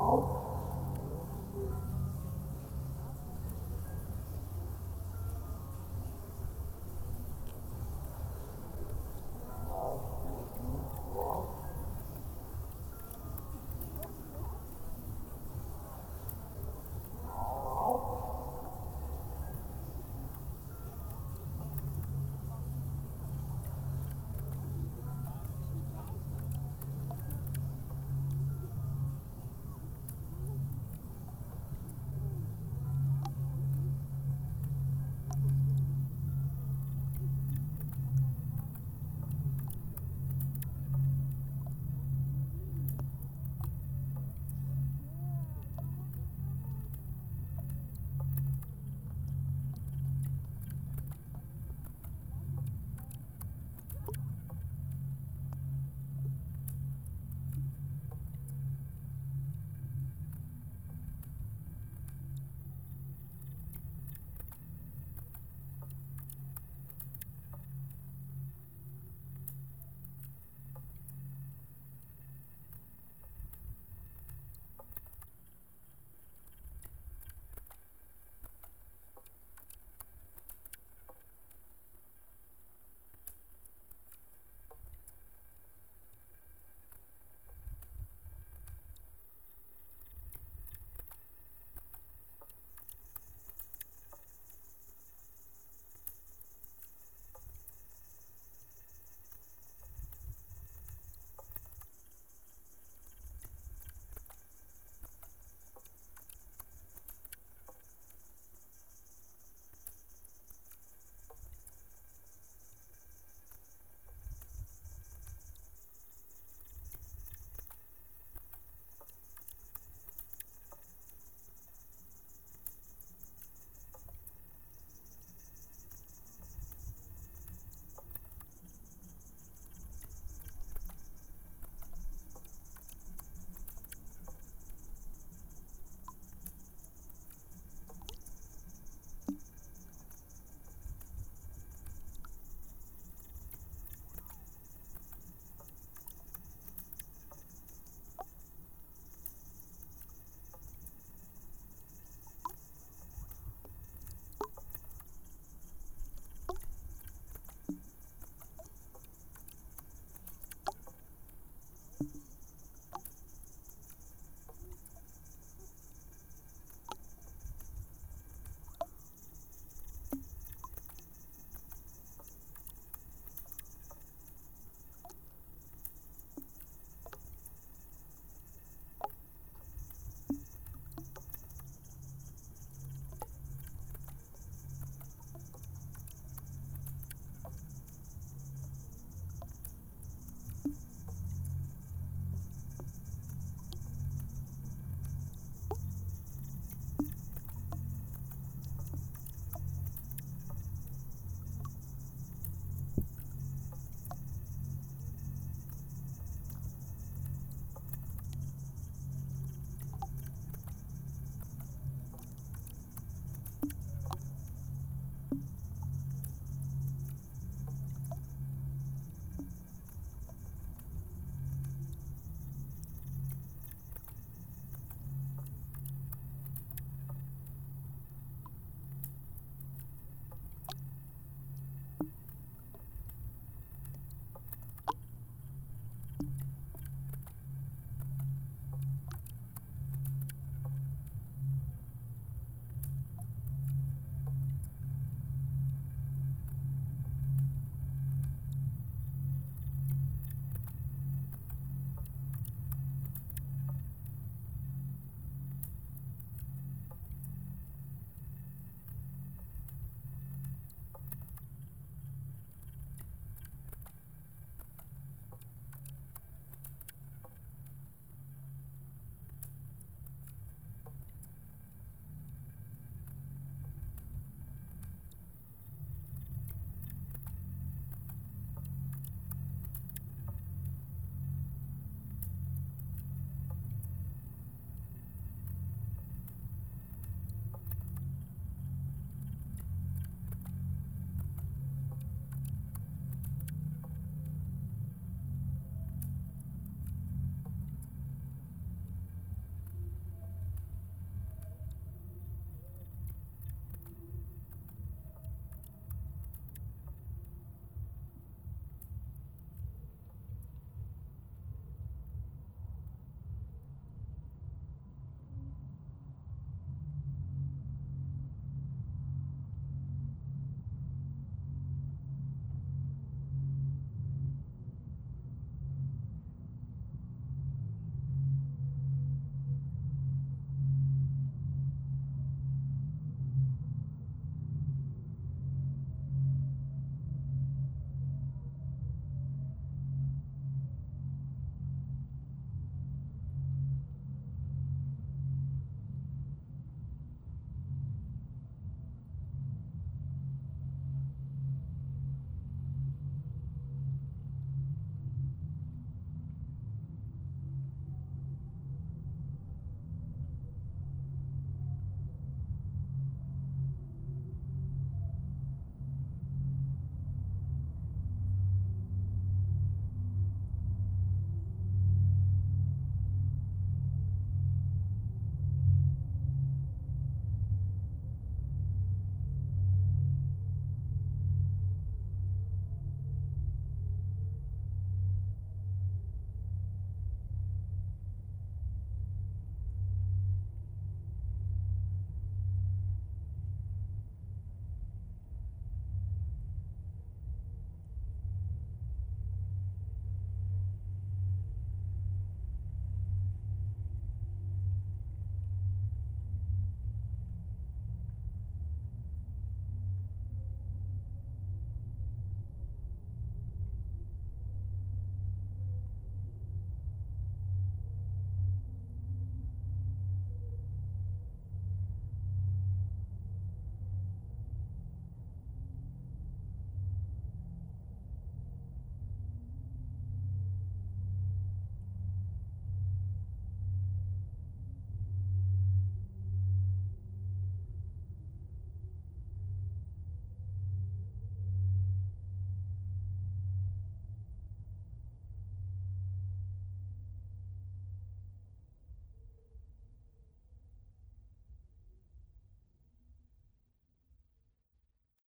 out.